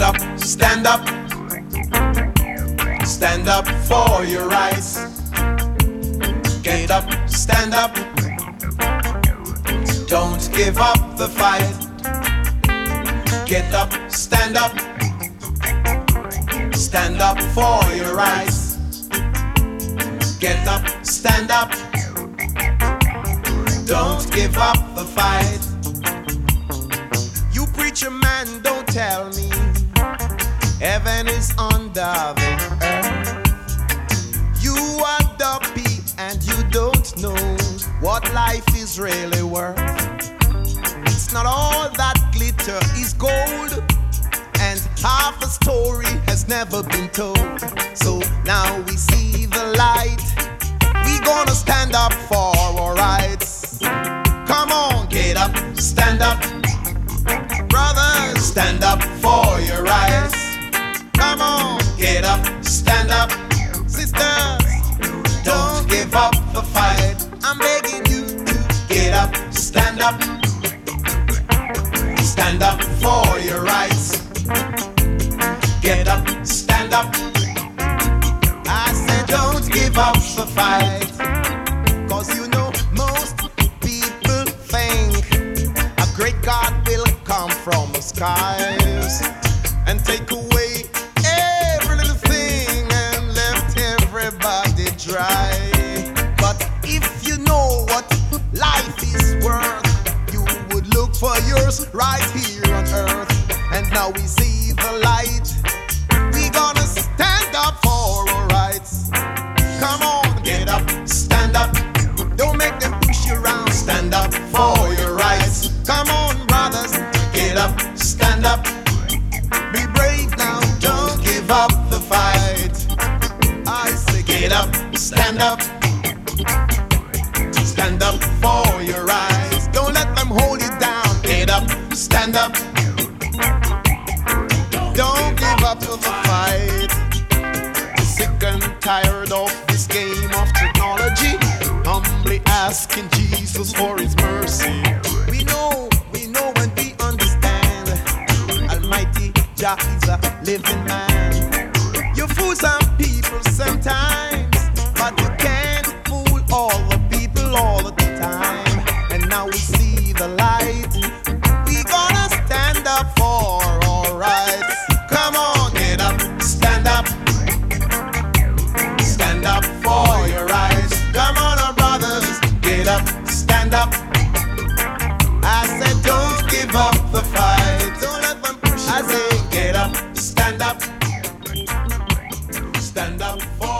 up, stand up. Stand up for your rights. Get up, stand up. Don't give up the fight. Get up, stand up. Stand up for your rights. Get up, stand up. Don't give up the fight. You preacher man, don't tell me heaven is under the earth. You are dopey and you don't know what life is really worth. It's not all that glitter is gold, and half a story has never been told. So now we see the light. We gonna stand up for our rights. Come on, get up, stand up. The fight. I'm begging you to get up, stand up. Stand up for your rights. Get up, stand up. I said, don't give up the fight. Cause you know, most people think a great God will come from the skies and take away yours right here on earth. And now we see the light. We gonna stand up for our rights. Come on, get up, stand up. Don't make them push you around. Stand up for your rights. Come on, brothers, get up, stand up. Be brave now, don't give up the fight. I say, get up, stand up. Stand up for your rights. Stand up. Don't give up to the fight. Sick and tired of this game of technology. Humbly asking Jesus for his mercy. We know, we know and we understand. Almighty Jah is a living man. Oh.